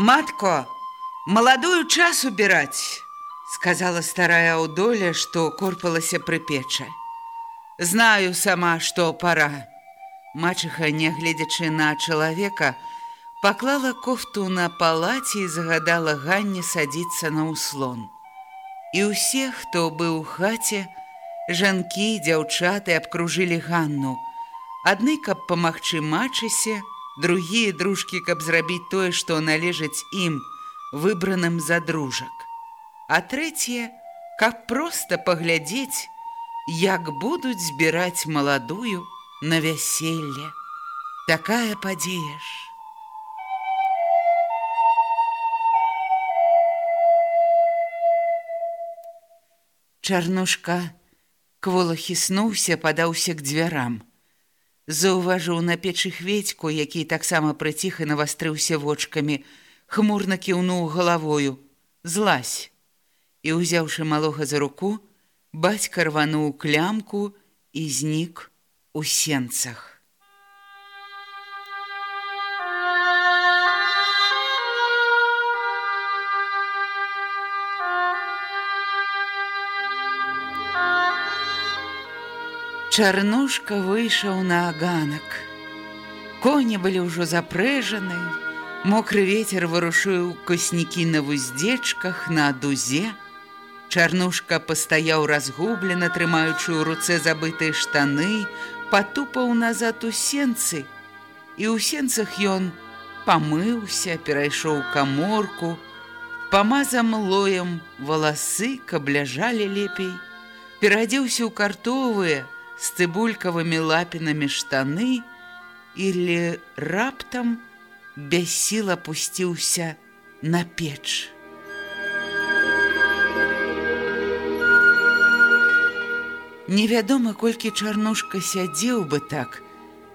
Матко, маладую час убирать, сказала старая Удоля, что корпалася при печи. Знаю сама, что пора. Мачеха, не глядячи на человека, поклала кофту на палате и загадала Ганне садиться на услон. И у всех, кто был в хате, жанки, девчаты обкружили Ганну. Одни, каб помахчи мачесе, другія дружкі, каб зрабіць тое, што належыць ім, выбраным за дружак. А трэцяе, каб проста паглядзець, як будуць збіраць маладую на вяселле. Такая падзея ж. Чарнушка квола хіснуўся, падаўся к дзвярам. Заўважыў на печы хведьку, які таксама прыціх і навастрыўся вочкамі, хмурна кіўнуў галавою: злазь. І ўзяўшы малога за руку, бацька рвануў клямку і знік у сенцах. Чарнушка выйшаў на аганак. Коні былі ўжо запрэжаны, Мокры ветер вырушыў коснікі на вуздзечках на дузе. Чарнушка пастаяў разгублена, трымаючы ў руцэ забытыя штаны, патупаў назад у сенцы, і ў сенцах ён памыўся, перайшоў каморку, памазам лоем валасы, каб ляжалі лепей, перадзеўся ў картовыя, з цыбулькавымі лапінамі штаны, или раптам без сіл апусціўся на печ. Невядома, колькі чарнушка сядзеў бы так,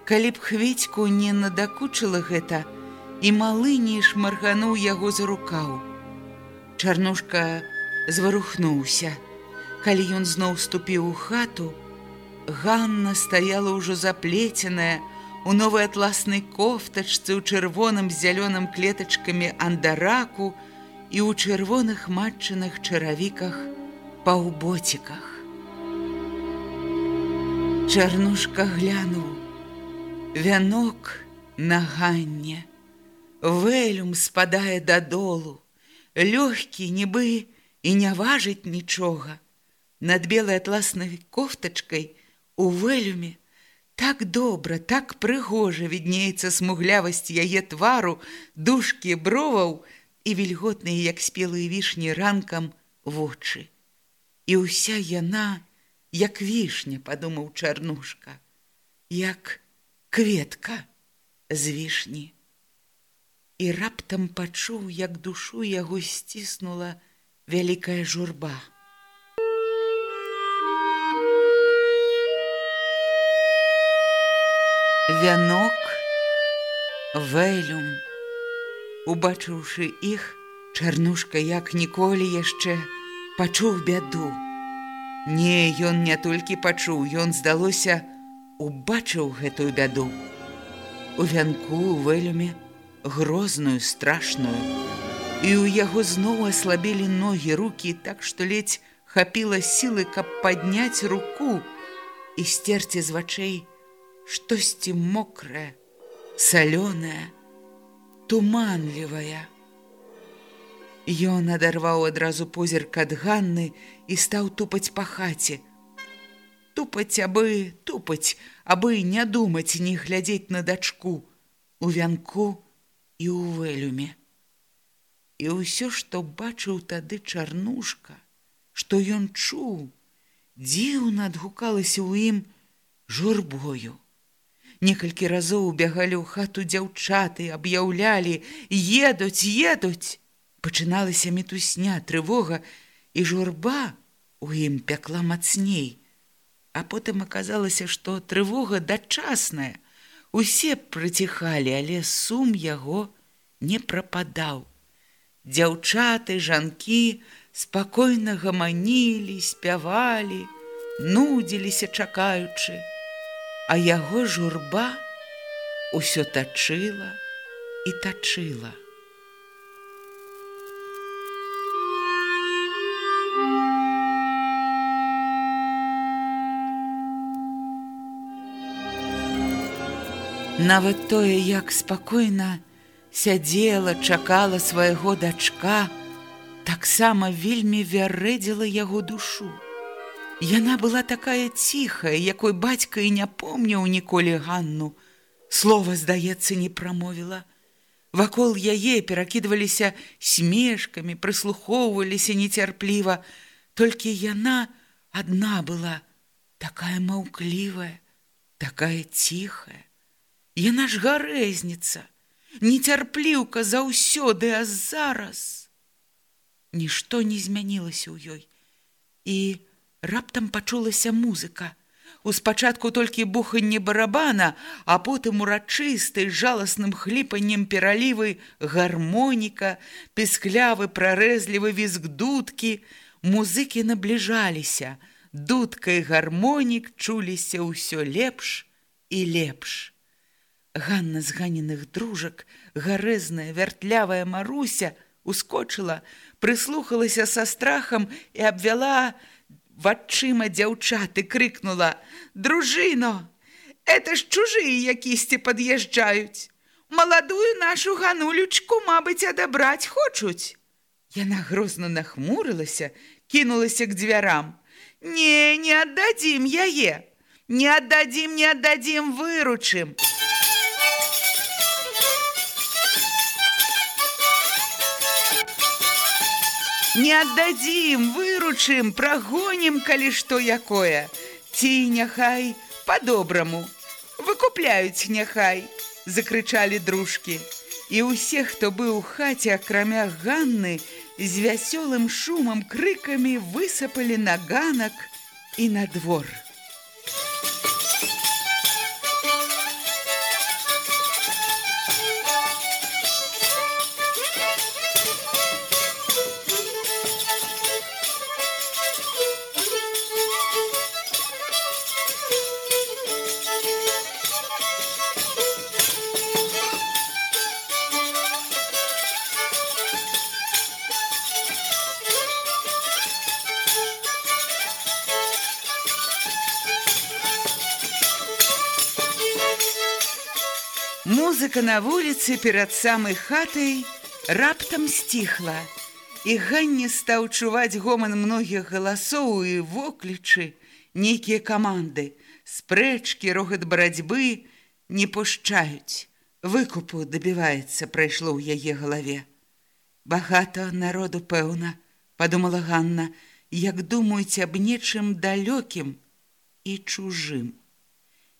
калі б хведьку не надакучыла гэта, і малы не шмаргануў яго за рукаў. Чарнушка зварухнуўся. Калі ён зноў ступіў у хату, Ганна стаяла ўжо заплеценая у новай атласнай кофтачцы ў чырвоным з зялёным клетачкамі андараку і ў чырвоных матчыных чаравіках паўботіках. Чарнушка глянуў вянок на ганне. Вэлюм спадае дадолу, лёгкі нібы і не важыць нічога. Над белай атласнай кофтачкай, У вэлюме так добра, так прыгожа віднеецца смуглявасць яе твару, дужкі броваў і вільготныя, як спелыя вішні ранкам вочы. І ўся яна, як вішня, падумаў чарнушка, як кветка з вішні. І раптам пачуў, як душу яго сціснула вялікая журба. Вянок вэлюм. Убачыўшы іх чарнушка як ніколі яшчэ пачуў бяду. Не ён не толькі пачуў ён здалося убачыў гэтую бяду. У вянку у вэлюме грозную страшную. І ў яго зноў аслабелі ногі руки так што ледзь хапіла сілы каб падняць руку і сцерці з вачэй штосьці мокрае, салёнае, туманлівая. Ён адарваў адразу позірк ад Ганны і стаў тупаць па хаце. Тупаць абы, тупаць, абы не думаць, не глядзець на дачку, у вянку і ў вэлюме. І ўсё, што бачыў тады чарнушка, што ён чуў, дзіўна адгукалася ў ім журбою. Некалькі разоў бягалі ў хату дзяўчаты, аб'яўлялі: едуць, едуць! Пачыналася мітусня трывога і журба у ім пякла мацней. А потым аказалася што трывога дачасная. Усе прыціхалі але сум яго не прападаў. Дзяўчаты жанкі спакойна гаманілі спявалі нудзіліся чакаючы а яго журба усё тачыла і тачыла Нават тое, як спакойна сядзела, чакала свайго дачка, таксама вельмі вярэдзіла яго душу. Яна была такая ціхая, якой бацька і не помніў ніколі Ганну. Слова, здаецца, не прамовіла. Вакол яе перакідваліся смешкамі, прыслухоўваліся нецярпліва. Толькі яна адна была такая маўклівая, такая ціхая. Яна ж гарэзніца, нецярпліўка заўсёды, а зараз. Нішто не змянілася ў ёй. І раптам пачулася музыка. Успачатку толькі буханне барабана, а потым урачысты жаласным хліпаннем пералівы гармоніка, пісклявы прарэзлівы візг дудкі, музыкі набліжаліся. Дудка і гармонік чуліся ўсё лепш і лепш. Ганна з ганеных дружак, гарэзная вяртлявая Маруся ускочыла, прыслухалася са страхам і абвяла вачыма дзяўчаты, крыкнула: « Дружыно, это ж чужыя якісьці пад'язджаюць. Маладую нашу ганулючку, мабыць, адабраць хочуць. Яна грозна нахмурылася, кінулася к дзвярам. Не, не аддадзім яе. Не аддадзім, не аддадзім, выручым. Не аддадзім, выручым, прагонім, калі што якое. Ці няхай па-добраму. Выкупляюць няхай, закрычалі дружкі. І ўсе, хто быў у хаце, акрамя Ганны, з вясёлым шумам крыкамі высапалі на ганак і на двор. Музыка на вуліцы перад самай хатай раптам сціхла, і Ганне стаў чуваць гоман многіх галасоў і воклічы, нейкія каманды, спрэчкі, рогат барацьбы не пушчаюць. Выкупу дабіваецца, прайшло ў яе галаве. Багата народу пэўна, падумала Ганна, як думаюць аб нечым далёкім і чужым.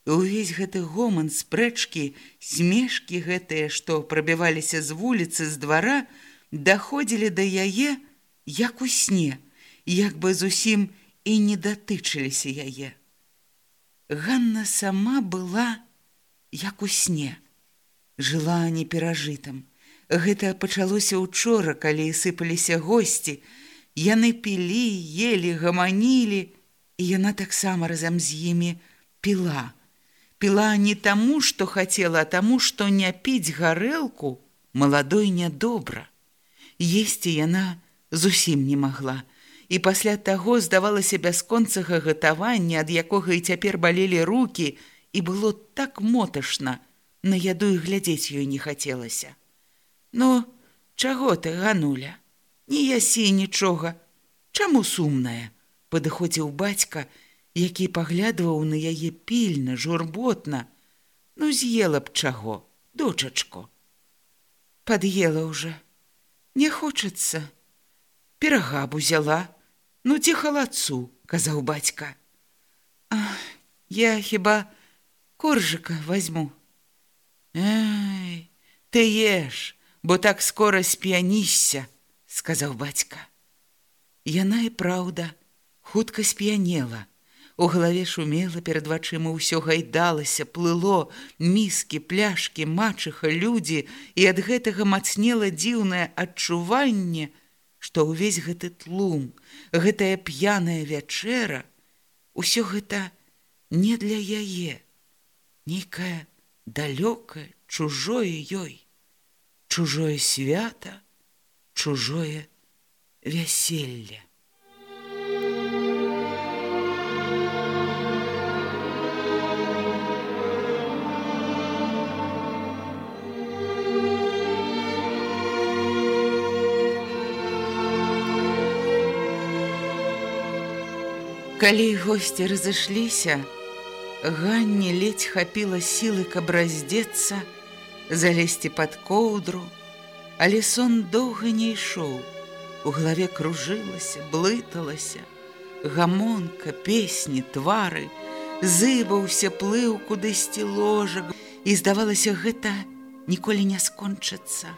Увесь гэты гоман спрэчкі, смешкі гэтыя, што прабіваліся з вуліцы з двара, даходзілі да яе, як у сне, як бы зусім і не датычыліся яе. Ганна сама была як у сне, жыла неперажытым. Гэта пачалося учора, калі сыпаліся госці. Яны пілі, ели, гаманілі, і яна таксама разам з імі піла піла не таму, што хацела, а таму, што не піць гарэлку маладой нядобра. Есці яна зусім не магла. І пасля таго здавалася бясконцага гатавання, ад якога і цяпер балелі руки і было так моташна, на яду і глядзець ёй не хацелася. Ну, чаго ты, гануля? Не ясі нічога. Чаму сумная? падыходзіў бацька, які паглядваў на яе пільна, журботна. Ну з'ела б чаго, дочачко. Пад'ела ўжо. Не хочацца. Перагаб узяла. Ну ці халацу, казаў бацька. Ах, я хіба коржыка возьму. Ты еш, бо так скора сп'янішся, сказаў бацька. Яна і праўда, хутка сп'янела. У галаве шумела перад вачыма ўсё гайдалася, плыло, міскі, пляшкі, мачыха, людзі, і ад гэтага мацнела дзіўнае адчуванне, што ўвесь гэты тлум, гэтая п'яная вячэра, усё гэта не для яе, нейкае далёкае, чужое ёй, чужое свята, чужое вяселле. Калі госці разышліся, Ганне ледзь хапіла сілы, каб раздзецца, залезці пад коўдру, але сон доўга не ішоў. У галаве кружылася, блыталася, гамонка, песні, твары, зыбаўся плыў кудысьці ложак, і здавалася, гэта ніколі не скончыцца.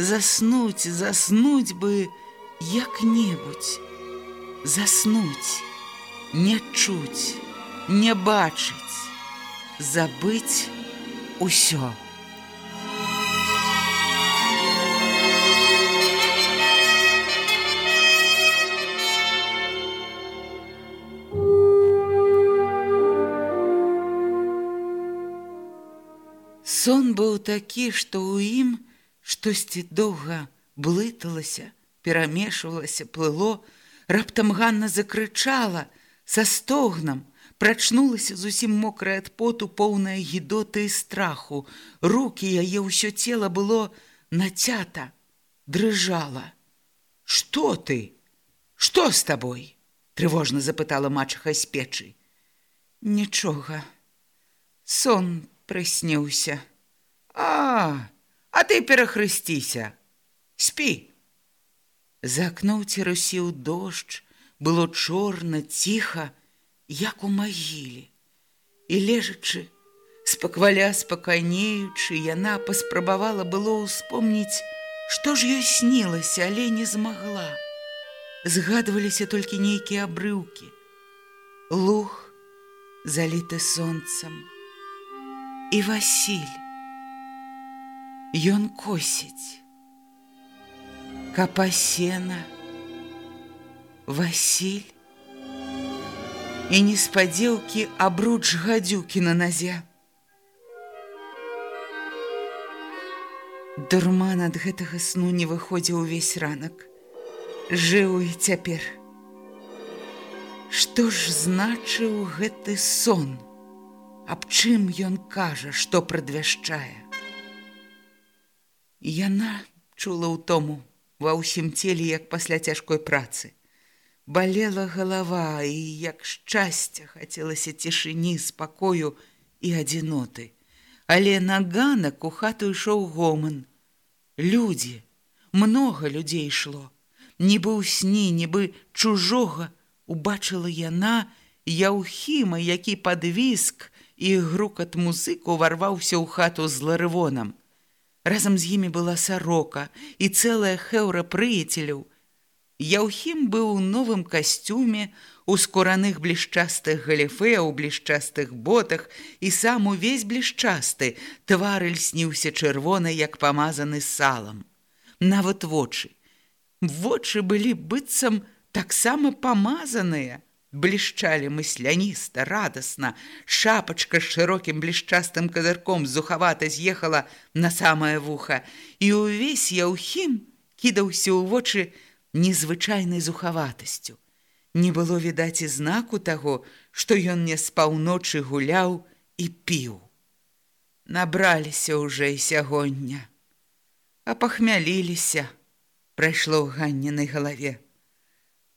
Заснуць, заснуць бы як-небудзь, заснуць не чуць, не бачыць, забыць усё. Сон быў такі, што ў ім штосьці доўга блыталася, перамешвалася, плыло, раптам Ганна закрычала, са стогнам прачнулася зусім мокрая ад поту поўная гідоты і страху. Руки яе ўсё цела было нацята дрыжала. Что ты? Что с табой трывожна запытала мачаха з печы. Нічога. Сон прысніўся а а ты перахрысціся. Спі за акном церусіў дождж было чорна ціха як у магіле і лежачы спакваля спакайнеючы яна паспрабавала было ўспомніць што ж ёй снілася але не змагла. Згадваліся толькі нейкія абрыўкі. Лух заліты сонцам. І васіль. Ён косіць. Капасена на Васіль і неспадзеўкі абруч гадзюкі на назе. Дурман ад гэтага сну не выходзіў увесь ранак. Жыў і цяпер. Што ж значыў гэты сон? Аб чым ён кажа, што прадвяшчае? Яна чула ў тому ва ўсім целе, як пасля цяжкой працы балела галава і як шчасця хацелася цішыні спакою і адзіноты але на ганак у хату ішоў гоман людзі много людзей ішло нібы ў сні нібы чужога убачыла яна яўхіма які падвіск і грукат музыку варваўся ў хату з ларывонам разам з імі была сарока і цэлая хэўра прыяцеляў Яўхім быў у новым касцюме, у скураных блішчастых галіфе, у блішчастых ботах і сам увесь блішчасты, твар льсніўся чырвона, як памазаны салам. Нават вочы. Вочы былі быццам таксама памазаныя, блішчалі мысляніста, радасна, шапачка з шырокім блішчастым казырком зухавата з'ехала на самае вуха, і ўвесь яўхім кідаўся ў вочы, незвычайнай зухаватасцю. Не было відаць і знаку таго, што ён не з паўночы гуляў і піў. Набраліся ўжо і сягоння, а пахмяліліся, прайшло ў ганненай галаве.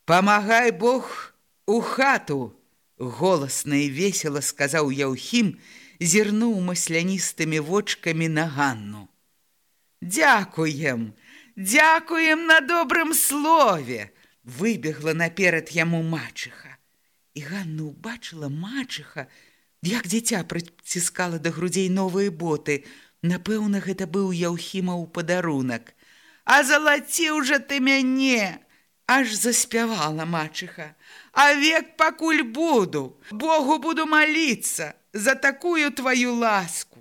Памагай Бог у хату, голасна і весела сказаў Яўхім, зірнуў масляністымі вочкамі на Ганну. Дякуем, дякуем на добрым слове, выбегла наперад яму мачыха. І Ганна убачыла мачыха, як дзіця прыціскала да грудзей новыя боты. Напэўна, гэта быў Яўхіма ў падарунак. А залаціў жа ты мяне! Аж заспявала мачыха. А век пакуль буду, Богу буду маліцца за такую тваю ласку.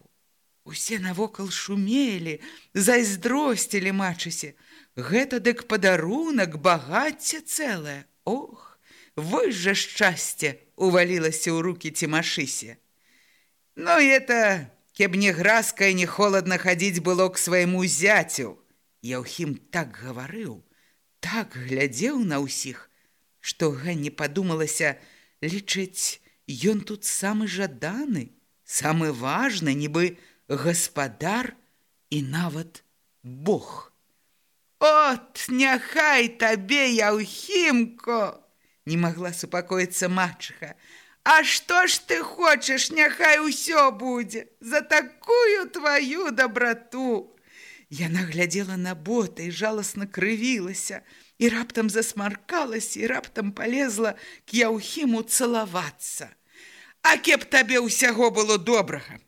Усе навокал шумелі, зайздросцілі мачысе. Гэта дык падарунак багацце цэлае. Ох, вы жа шчасце увалілася ў руки цімашысе. Ну это, кеб не граска і не холодна хадзіць было к свайму зяцю. Яўхім так гаварыў, так глядзеў на ўсіх, што Ганне падумалася, лічыць, ён тут самы жаданы, самы важны, нібы, гаспадар і нават Бог. От, няхай табе яўхімко, не магла супакоіцца мачыха. А што ж ты хочаш, няхай усё будзе за такую тваю дабрату. Яна глядзела на боты і жаласна крывілася, і раптам засмаркалася і раптам полезла к яўхіму цалавацца. А кеп табе ўсяго было добрага,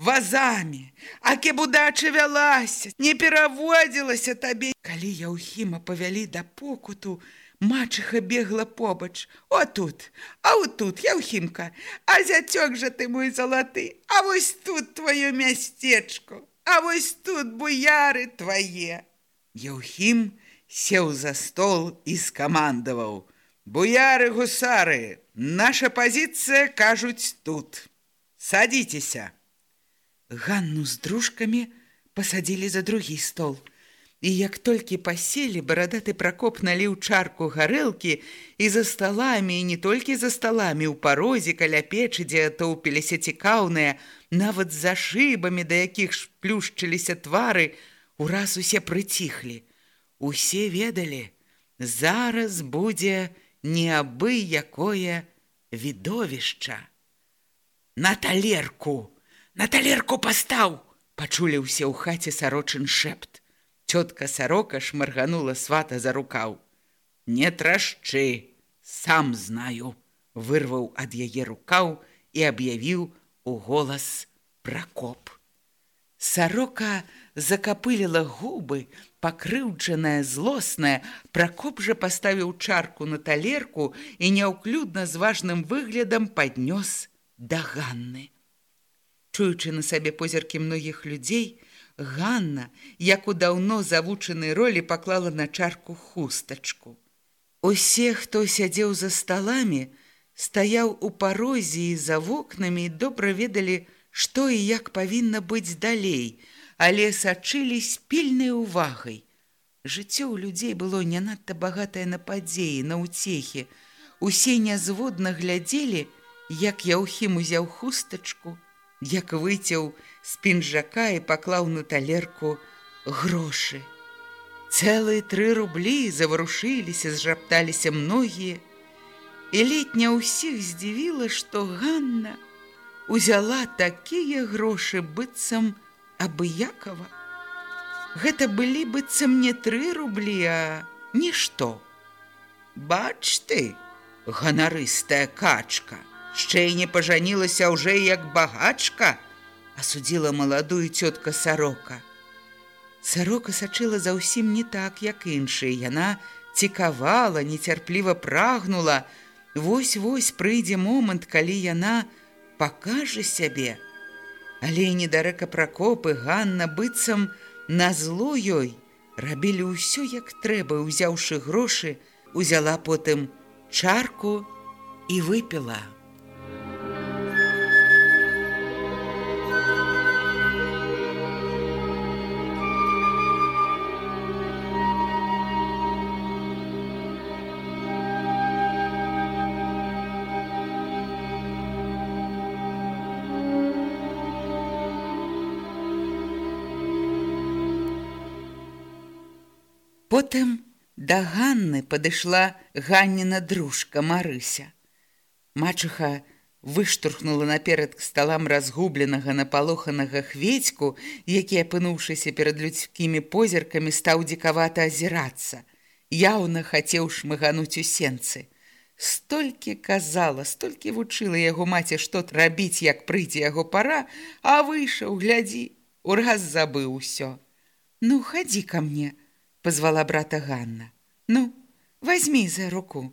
вазамі, акі будача вялася, не пераводзілася табе. Калі Яўхіма павялі да покуту, мачыха бегла побач. О тут, а тут, Яўхімка, а зяцёк жа ты мой залаты, А вось тут твоё мясцечко, А вось тут буяры твае. Яўхім сеў за стол і скамандаваў: Буяры гусары, наша пазіцыя кажуць тут. Садзіцеся. Ганну з дружкамі пасадзілі за другі стол. І як толькі паселі, барадаты пракоп наліў чарку гарэлкі і за сталамі, і не толькі за сталамі ў парозе каля печы, дзе атоўпіліся цікаўныя, нават за шыбамі, да якіх плюшчыліся твары, ураз усе прыціхлі. Усе ведалі, зараз будзе неабы якое відовішча. На талерку! На талерку пастаў, пачулі ўсе ў хаце сарочын шэпт. Цётка сарока шмарганула свата за рукаў. Не трашчы, сам знаю, вырваў ад яе рукаў і аб'явіў у голас пракоп. Сарока закапыліла губы, пакрыўджаная злосная, пракоп жа паставіў чарку на талерку і няўклюдна з важным выглядам паднёс да Ганны. Чуючы на сабе позіркі многіх людзей, Ганна, як у даўно завучанай ролі паклала на чарку хустачку. Усе, хто сядзеў за сталамі, стаяў у парозе і за вокнамі добра ведалі, што і як павінна быць далей, але сачылі з пільнай увагай. Жыццё ў людзей было не надта багатае на падзеі, на ўцехі. Усе нязводна глядзелі, як Яўхім узяў хустачку, як выцеў з пінжака і паклаў на талерку грошы. Цэлыя тры рублі заварушыліся, зжапталіся многія. І летня ўсіх здзівіла, што Ганна узяла такія грошы быццам абыякова. Гэта былі быццам не тры рублі, а нішто. Бач ты, ганарыстая качка яшчэ і не пажанілася ўжо як багачка, асудзіла маладую цётка сарока. Сарока сачыла заўсім не так, як іншыя. Яна цікавала, нецярпліва прагнула. Вось-вось прыйдзе момант, калі яна пакажа сябе. Але недарэка пракопы Ганна быццам на зло ёй рабілі ўсё як трэба, узяўшы грошы, узяла потым чарку і выпіла. Потым да Ганны падышла Ганніна дружка Марыся. Мачыха выштурхнула наперад к сталам разгубленага напалоханага хведьку, які, апынуўшыся перад людскімі позіркамі, стаў дзікавата азірацца. Яўна хацеў шмыгануць у сенцы. Столькі казала, столькі вучыла яго маці, што рабіць, як прыйдзе яго пара, а выйшаў, глядзі, ураз забыў усё. Ну, хадзі ка мне, позвала брата Ганна. Ну, возьми за руку.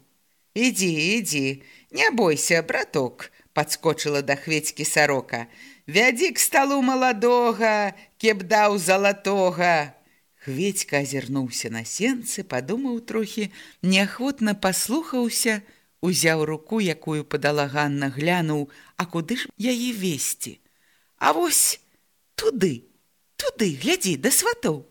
Ідзі, ідзі, не бойся, браток, подскочыла да хведькі сарока. Вядзі к сталу маладога, кеп даў залатога. Хведька азірнуўся на сенцы, падумаў трохі, неахвотна паслухаўся, узяў руку, якую падала Ганна, глянуў, а куды ж яе весці? А вось туды, туды, глядзі, да сватоў,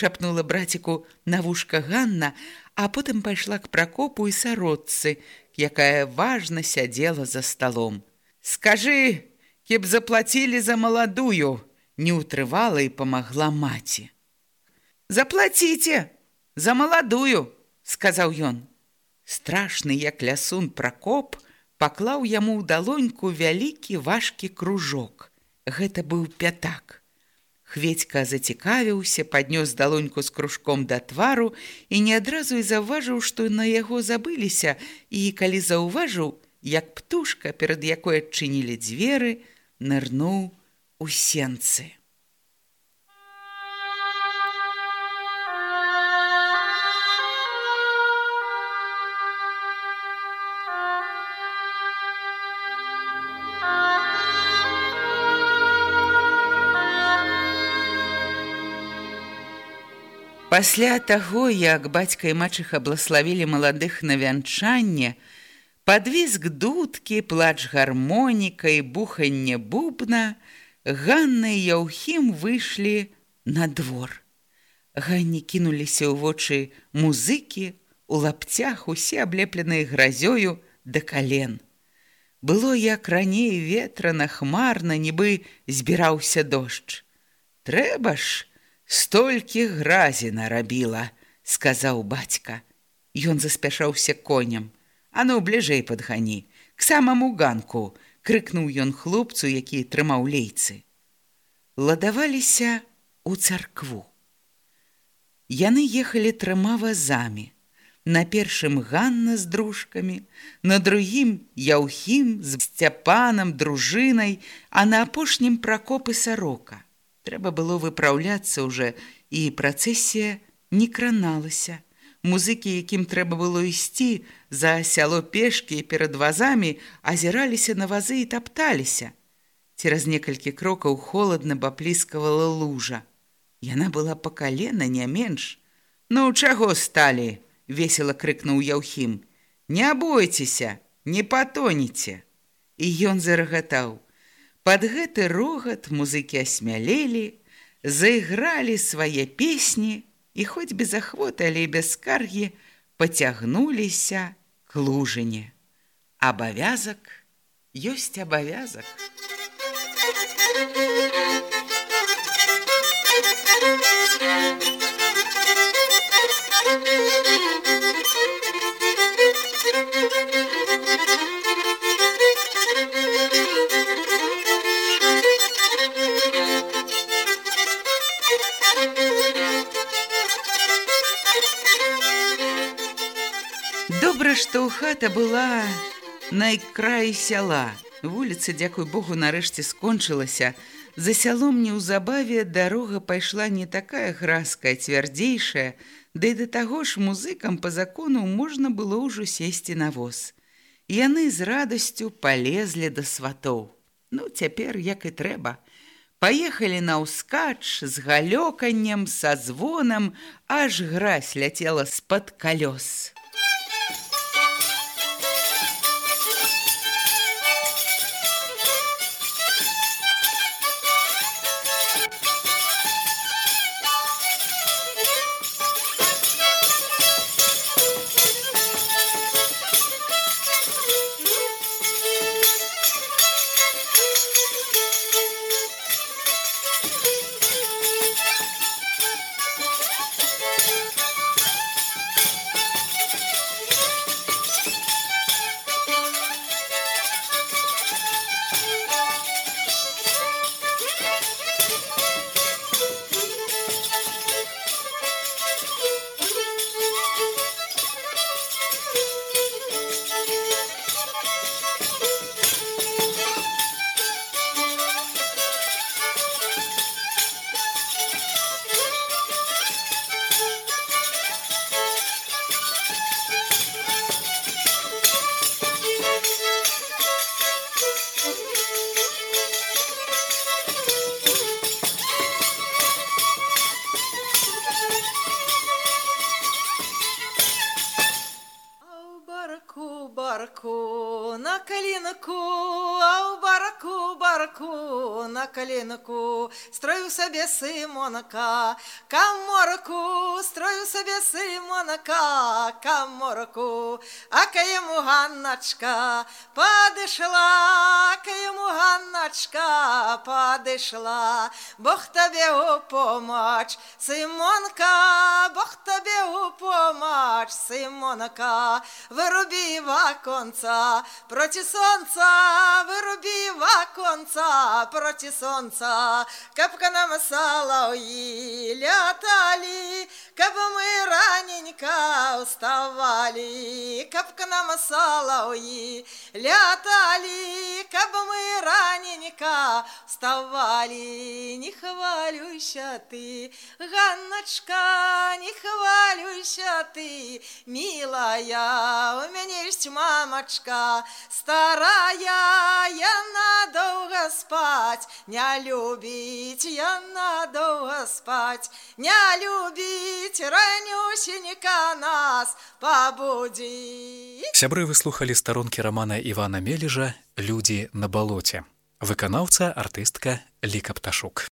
шапнула браціку на вушка Ганна, а потым пайшла к пракопу і сародцы, якая важна сядзела за сталом. Скажы, кеб заплацілі за маладую, не ўтрывала і памагла маці. Заплаціце за маладую, сказаў ён. Страшны, як лясун пракоп, паклаў яму ў далоньку вялікі важкі кружок. Гэта быў пятак. Хведька зацікавіўся, паднёс далоньку з кружком да твару і не адразу і заўважыў, што на яго забыліся, і калі заўважыў, як птушка, перад якой адчынілі дзверы, нырнуў у сенцы. Пасля таго, як бацька і мачыха блаславілі маладых на вянчанне, падвіск дудкі, плач гармоніка і буханне бубна, Ганна і Яўхім выйшлі на двор. Ганні кінуліся ў вочы музыкі, у лапцях усе аблепленыя гразёю да кален. Было як раней ветрана, хмарна, нібы збіраўся дождж. Трэба ж, столькі гразі нарабіла сказаў бацька. Ён заспяшаўся коням а ну бліжэй падгані к самаму ганку крыкнуў ён хлопцу які трымаў лейцы. Ладаваліся у царкву. Яны ехалі трыма вазамі на першым ганна з дружкамі на другім яўхім з сцяпанам дружынай а на апошнім пракопы сарока Трэба было выпраўляцца ўжо, і працэсія не краналася. Музыкі, якім трэба было ісці за сяло пешкі перад вазамі, азіраліся на вазы і тапталіся. Цераз некалькі крокаў холадна бапліскавала лужа. Яна была па калена не менш. Ну чаго сталі? весело крыкнуў Яўхім. Не бойцеся, не патоніце. І ён зарагатаў: Пад гэты рогат музыкі асмялелі, зайгралі свае песні і хоць без ахвоты, але без скаргі пацягнуліся к лужыне. Абавязак ёсць абавязак. Добра, што хата была найкраі сяла. Вуліца, дзякуй Богу, нарэшце скончылася. За сялом неўзабаве дарога пайшла не такая гразкая, цвярдзейшая, да і да таго ж музыкам па закону можна было ўжо сесці на воз. Яны з радасцю палезлі да сватоў. Ну, цяпер як і трэба. Паехалі на ўскач з галёканнем, са звонам, аж гразь ляцела з-пад калёс. На калінаку строю сабе сымонака, камораку строю сабе сымонака, камораку, а каему ганначка падышла, каему ганначка падышла, Бог табе у помач, Симонка, Бог табе у помач, Симонака, вируби ваконца, проти сонца, вируби ваконца, проти сонца, капка нам салауї лятали, каб мы раненько уставали, капка нам салауї лятали, каб мы раненько вставали, не хвалюйся ты, Ганночка, не хвалюйся ты, милая, у меня есть мамочка старая, я надолго спать, не любить, я надолго спать, не любить, ранюсенька нас побуди. Сябры выслухалі старонкі рамана Івана Мележа, людзі на балоце. Выканаўца артыстка Ліка Пташук.